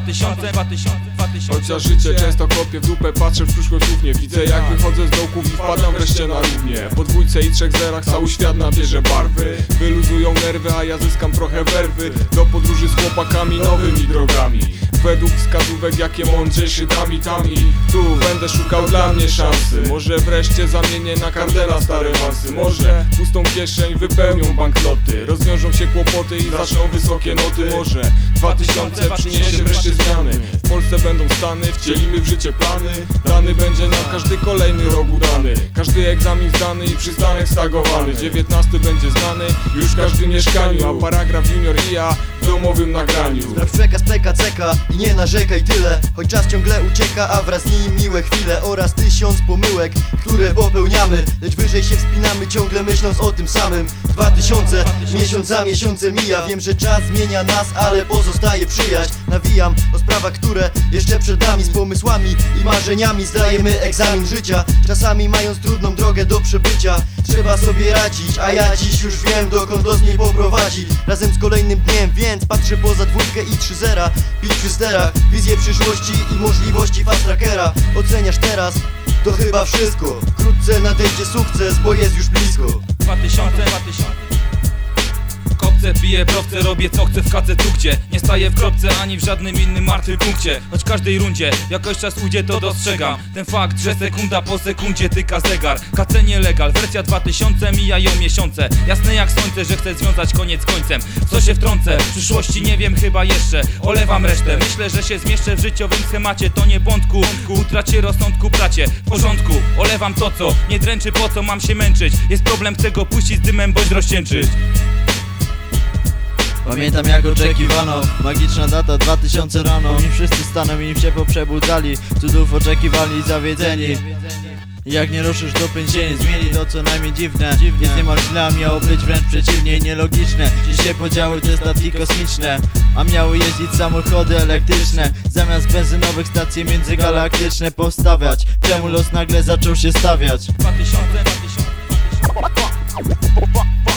2000, 2000, 2000 Chociaż życie często kopię w dupę, patrzę w przyszłość równie. Widzę jak wychodzę z dołków i wpadam wreszcie na równie. Po dwójce i trzech zerach cały świat nabierze barwy. Wyluzują nerwy, a ja zyskam trochę werwy. Do podróży z chłopakami nowymi drogami Według wskazówek jakie mądrzejszy tam i tam i tu. Będę szukał dla mnie szansy. Może wreszcie zamienię na kardela stare wansy. Może pustą kieszeń wypełnią banknoty. Rozwiążą się kłopoty i zaczną wysokie noty. Może 2000 przyniesie wreszcie zmiany. W Polsce będą stany, wcielimy w życie plany. Dany będzie na każdy kolejny rok udany. Każdy egzamin zdany i przystanek stagowany. 19 będzie znany już w każdym mieszkaniu. A paragraf junior i ja domowym nagraniu Sprawdź przekaz PKCK i nie narzekaj tyle. Choć czas ciągle ucieka, a wraz z nim miłe chwile Oraz tysiąc pomyłek, które popełniamy. Lecz wyżej się wspinamy, ciągle myśląc o tym samym. 2000, miesiąc za miesiącem mija. Wiem, że czas zmienia nas, ale pozostaje przyjaźń. Nawijam o sprawach, które jeszcze przed nami Z pomysłami i marzeniami. Zdajemy egzamin życia Czasami mając trudną drogę do przebycia. Trzeba sobie radzić, a ja dziś już wiem dokąd los mnie poprowadzi. Razem z kolejnym dniem, więc patrzę poza dwójkę i trzy zera. Pić przy sterach, wizję przyszłości i możliwości fast trackera. Oceniasz teraz, to chyba wszystko. Wkrótce nadejdzie sukces, bo jest już blisko. 2000, 2000 Kopce, piję browce, robię co chcę w kadze tu gdzie Nie staję w kropce ani w żadnym innym martwym punkcie Choć każdej rundzie jakoś czas ujdzie to dostrzegam Ten fakt, że sekunda po sekundzie tyka zegar. KC nielegal, wersja 2000 mijają miesiące. Jasne jak słońce, że chcę związać koniec końcem. Co się wtrącę, w przyszłości nie wiem chyba jeszcze. Olewam resztę, myślę, że się zmieszczę w życiowym schemacie. To nie błądku, utracie rozsądku bracie. W porządku, olewam to co Nie dręczy po co mam się męczyć. Jest problem, chcę go puścić z dymem bądź rozcieńczyć Pamiętam jak oczekiwano. Magiczna data 2000 rano. Nim wszyscy staną i się poprzebudzali Cudów oczekiwali zawiedzeni. Jak nie ruszysz do nie zmieni. To co najmniej dziwne. Jest niemal źle, a miało być wręcz przeciwnie Nielogiczne, dziś się podziały te statki kosmiczne. A miały jeździć samochody elektryczne. Zamiast benzynowych stacji międzygalaktyczne powstawiać Czemu los nagle zaczął się stawiać? 2000, 2000, 2000